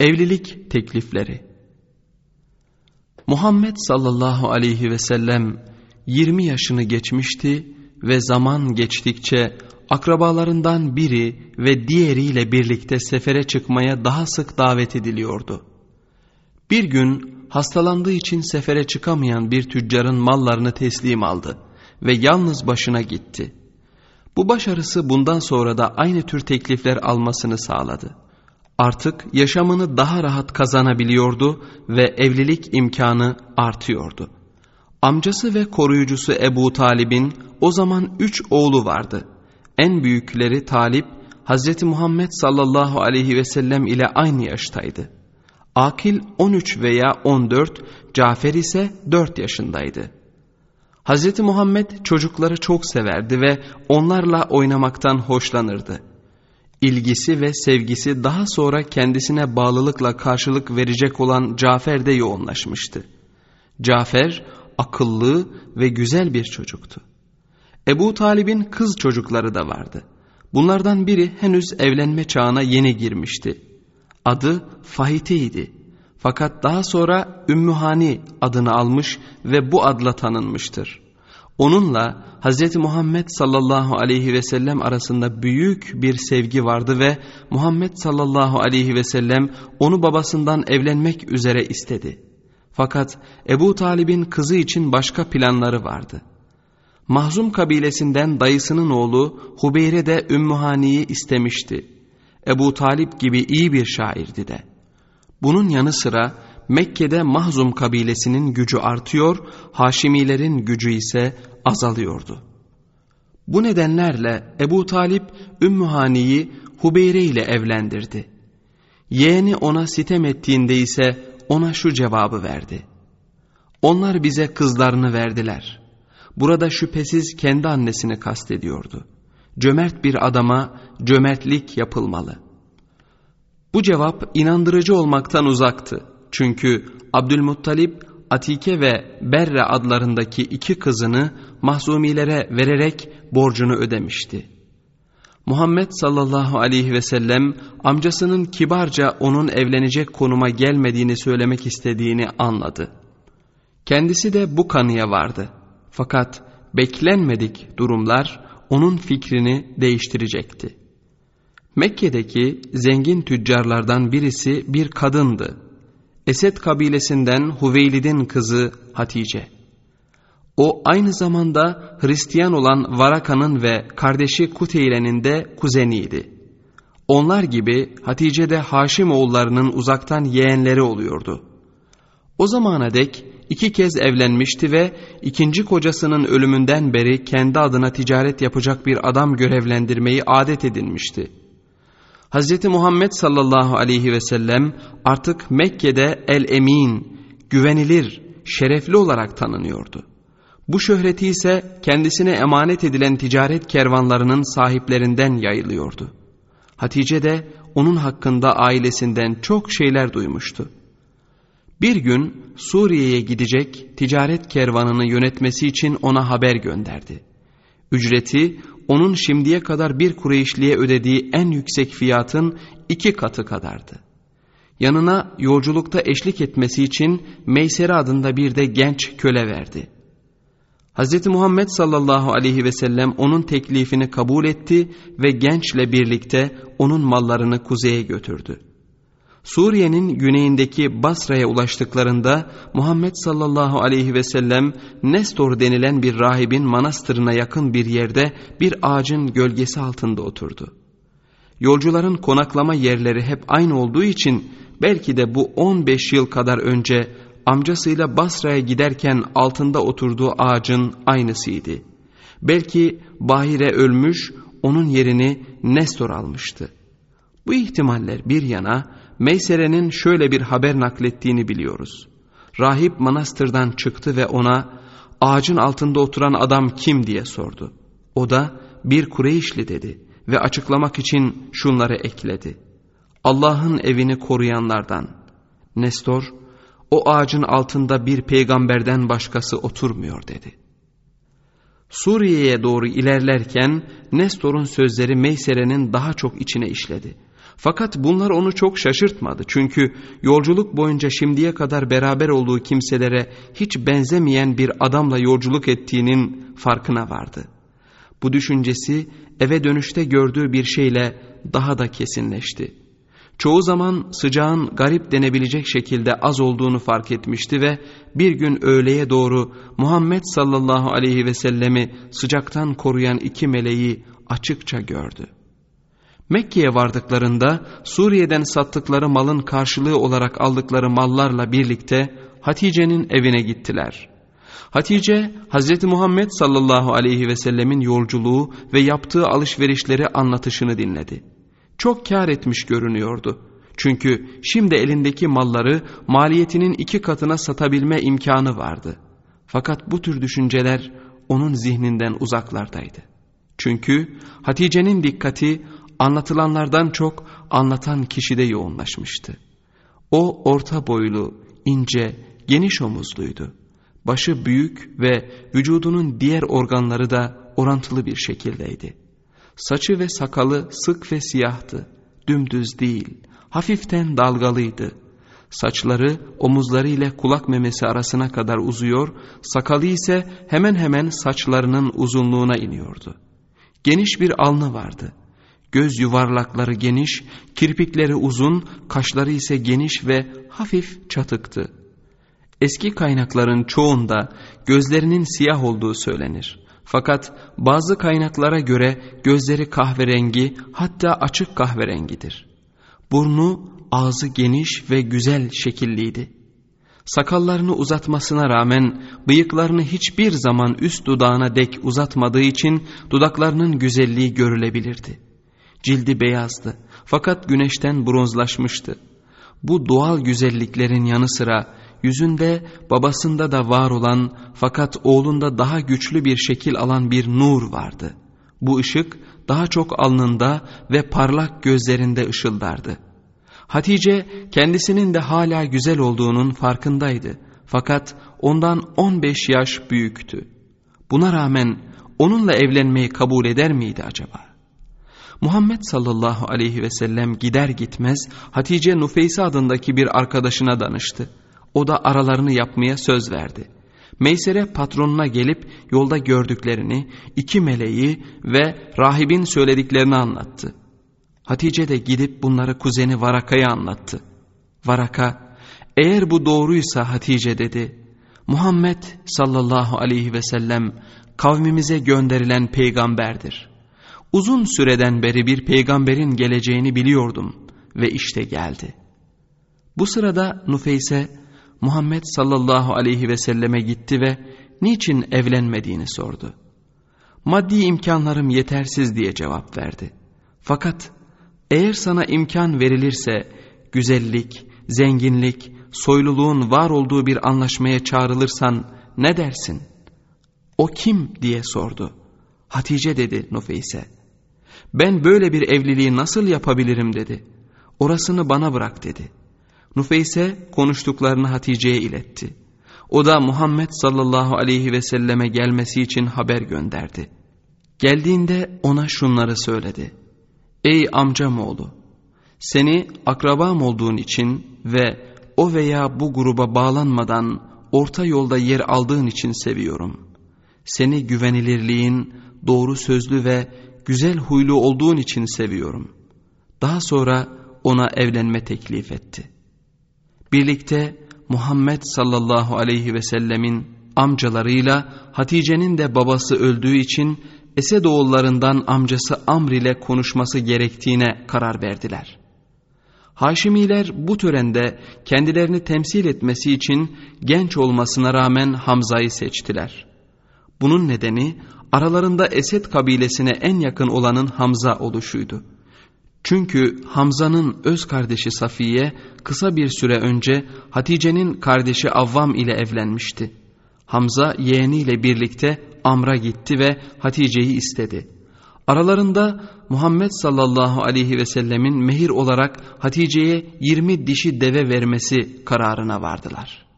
Evlilik teklifleri Muhammed sallallahu aleyhi ve sellem 20 yaşını geçmişti ve zaman geçtikçe akrabalarından biri ve diğeriyle birlikte sefere çıkmaya daha sık davet ediliyordu. Bir gün hastalandığı için sefere çıkamayan bir tüccarın mallarını teslim aldı ve yalnız başına gitti. Bu başarısı bundan sonra da aynı tür teklifler almasını sağladı. Artık yaşamını daha rahat kazanabiliyordu ve evlilik imkanı artıyordu. Amcası ve koruyucusu Ebu Talib'in o zaman üç oğlu vardı. En büyükleri Talip, Hz. Muhammed sallallahu aleyhi ve sellem ile aynı yaştaydı. Akil 13 veya 14, Cafer ise 4 yaşındaydı. Hz. Muhammed çocukları çok severdi ve onlarla oynamaktan hoşlanırdı. İlgisi ve sevgisi daha sonra kendisine bağlılıkla karşılık verecek olan Cafer'de yoğunlaşmıştı. Cafer akıllı ve güzel bir çocuktu. Ebu Talib'in kız çocukları da vardı. Bunlardan biri henüz evlenme çağına yeni girmişti. Adı Fahite'ydi. Fakat daha sonra Ümmühani adını almış ve bu adla tanınmıştır. Onunla Hz. Muhammed sallallahu aleyhi ve sellem arasında büyük bir sevgi vardı ve Muhammed sallallahu aleyhi ve sellem onu babasından evlenmek üzere istedi. Fakat Ebu Talib'in kızı için başka planları vardı. Mahzum kabilesinden dayısının oğlu Hubeyre de Ümmühani'yi istemişti. Ebu Talip gibi iyi bir şairdi de. Bunun yanı sıra Mekke'de Mahzum kabilesinin gücü artıyor, Haşimilerin gücü ise azalıyordu. Bu nedenlerle Ebu Talip Ümmühani'yi Hubeyre ile evlendirdi. Yeğeni ona sitem ettiğinde ise ona şu cevabı verdi. Onlar bize kızlarını verdiler. Burada şüphesiz kendi annesini kastediyordu. Cömert bir adama cömertlik yapılmalı. Bu cevap inandırıcı olmaktan uzaktı. Çünkü Abdülmuttalip Atike ve Berre adlarındaki iki kızını mahzumilere vererek borcunu ödemişti. Muhammed sallallahu aleyhi ve sellem amcasının kibarca onun evlenecek konuma gelmediğini söylemek istediğini anladı. Kendisi de bu kanıya vardı. Fakat beklenmedik durumlar onun fikrini değiştirecekti. Mekke'deki zengin tüccarlardan birisi bir kadındı. Esed kabilesinden Huveylid'in kızı Hatice. O aynı zamanda Hristiyan olan Varaka'nın ve kardeşi Kuteyle'nin de kuzeniydi. Onlar gibi Hatice de Haşim oğullarının uzaktan yeğenleri oluyordu. O zamana dek iki kez evlenmişti ve ikinci kocasının ölümünden beri kendi adına ticaret yapacak bir adam görevlendirmeyi adet edinmişti. Hz. Muhammed sallallahu aleyhi ve sellem artık Mekke'de el-emin, güvenilir, şerefli olarak tanınıyordu. Bu şöhreti ise kendisine emanet edilen ticaret kervanlarının sahiplerinden yayılıyordu. Hatice de onun hakkında ailesinden çok şeyler duymuştu. Bir gün Suriye'ye gidecek ticaret kervanını yönetmesi için ona haber gönderdi. Ücreti onun şimdiye kadar bir Kureyşli'ye ödediği en yüksek fiyatın iki katı kadardı. Yanına yolculukta eşlik etmesi için Meysere adında bir de genç köle verdi. Hz. Muhammed sallallahu aleyhi ve sellem onun teklifini kabul etti ve gençle birlikte onun mallarını kuzeye götürdü. Suriye'nin güneyindeki Basra'ya ulaştıklarında Muhammed sallallahu aleyhi ve sellem Nestor denilen bir rahibin manastırına yakın bir yerde bir ağacın gölgesi altında oturdu. Yolcuların konaklama yerleri hep aynı olduğu için belki de bu 15 yıl kadar önce amcasıyla Basra'ya giderken altında oturduğu ağacın aynısıydı. Belki Bahire ölmüş onun yerini Nestor almıştı. Bu ihtimaller bir yana Meysere'nin şöyle bir haber naklettiğini biliyoruz. Rahip manastırdan çıktı ve ona ağacın altında oturan adam kim diye sordu. O da bir Kureyşli dedi ve açıklamak için şunları ekledi. Allah'ın evini koruyanlardan. Nestor, o ağacın altında bir peygamberden başkası oturmuyor dedi. Suriye'ye doğru ilerlerken Nestor'un sözleri Meysere'nin daha çok içine işledi. Fakat bunlar onu çok şaşırtmadı. Çünkü yolculuk boyunca şimdiye kadar beraber olduğu kimselere hiç benzemeyen bir adamla yolculuk ettiğinin farkına vardı. Bu düşüncesi eve dönüşte gördüğü bir şeyle daha da kesinleşti. Çoğu zaman sıcağın garip denebilecek şekilde az olduğunu fark etmişti ve bir gün öğleye doğru Muhammed sallallahu aleyhi ve sellemi sıcaktan koruyan iki meleği açıkça gördü. Mekke'ye vardıklarında Suriye'den sattıkları malın karşılığı olarak aldıkları mallarla birlikte Hatice'nin evine gittiler. Hatice Hz. Muhammed sallallahu aleyhi ve sellemin yolculuğu ve yaptığı alışverişleri anlatışını dinledi. Çok kar etmiş görünüyordu. Çünkü şimdi elindeki malları maliyetinin iki katına satabilme imkanı vardı. Fakat bu tür düşünceler onun zihninden uzaklardaydı. Çünkü Hatice'nin dikkati anlatılanlardan çok anlatan kişide yoğunlaşmıştı. O orta boylu, ince, geniş omuzluydu. Başı büyük ve vücudunun diğer organları da orantılı bir şekildeydi. Saçı ve sakalı sık ve siyahtı, dümdüz değil, hafiften dalgalıydı. Saçları omuzları ile kulak memesi arasına kadar uzuyor, sakalı ise hemen hemen saçlarının uzunluğuna iniyordu. Geniş bir alnı vardı. Göz yuvarlakları geniş, kirpikleri uzun, kaşları ise geniş ve hafif çatıktı. Eski kaynakların çoğunda gözlerinin siyah olduğu söylenir. Fakat bazı kaynaklara göre gözleri kahverengi hatta açık kahverengidir. Burnu, ağzı geniş ve güzel şekilliydi. Sakallarını uzatmasına rağmen bıyıklarını hiçbir zaman üst dudağına dek uzatmadığı için dudaklarının güzelliği görülebilirdi. Cildi beyazdı fakat güneşten bronzlaşmıştı. Bu doğal güzelliklerin yanı sıra yüzünde babasında da var olan fakat oğlunda daha güçlü bir şekil alan bir nur vardı. Bu ışık daha çok alnında ve parlak gözlerinde ışıldardı. Hatice kendisinin de hala güzel olduğunun farkındaydı. Fakat ondan 15 yaş büyüktü. Buna rağmen onunla evlenmeyi kabul eder miydi acaba? Muhammed sallallahu aleyhi ve sellem gider gitmez Hatice Nufeysi adındaki bir arkadaşına danıştı. O da aralarını yapmaya söz verdi. Meysere patronuna gelip yolda gördüklerini, iki meleği ve rahibin söylediklerini anlattı. Hatice de gidip bunları kuzeni Varaka'ya anlattı. Varaka, eğer bu doğruysa Hatice dedi, Muhammed sallallahu aleyhi ve sellem kavmimize gönderilen peygamberdir. Uzun süreden beri bir peygamberin geleceğini biliyordum ve işte geldi. Bu sırada Nufeyse Muhammed sallallahu aleyhi ve selleme gitti ve niçin evlenmediğini sordu. Maddi imkanlarım yetersiz diye cevap verdi. Fakat eğer sana imkan verilirse güzellik, zenginlik, soyluluğun var olduğu bir anlaşmaya çağrılırsan ne dersin? O kim diye sordu. Hatice dedi Nufeyse. Ben böyle bir evliliği nasıl yapabilirim dedi. Orasını bana bırak dedi. Nufeyse konuştuklarını Hatice'ye iletti. O da Muhammed sallallahu aleyhi ve selleme gelmesi için haber gönderdi. Geldiğinde ona şunları söyledi. Ey amcam oğlu, seni akrabam olduğun için ve o veya bu gruba bağlanmadan orta yolda yer aldığın için seviyorum. Seni güvenilirliğin, doğru sözlü ve güzel huylu olduğun için seviyorum. Daha sonra ona evlenme teklif etti. Birlikte Muhammed sallallahu aleyhi ve sellemin amcalarıyla Hatice'nin de babası öldüğü için Esedoğullarından amcası Amr ile konuşması gerektiğine karar verdiler. Haşimiler bu törende kendilerini temsil etmesi için genç olmasına rağmen Hamza'yı seçtiler. Bunun nedeni aralarında Esed kabilesine en yakın olanın Hamza oluşuydu. Çünkü Hamza'nın öz kardeşi Safiye kısa bir süre önce Hatice'nin kardeşi Avvam ile evlenmişti. Hamza yeğeniyle birlikte Amr'a gitti ve Hatice'yi istedi. Aralarında Muhammed sallallahu aleyhi ve sellemin mehir olarak Hatice'ye 20 dişi deve vermesi kararına vardılar.''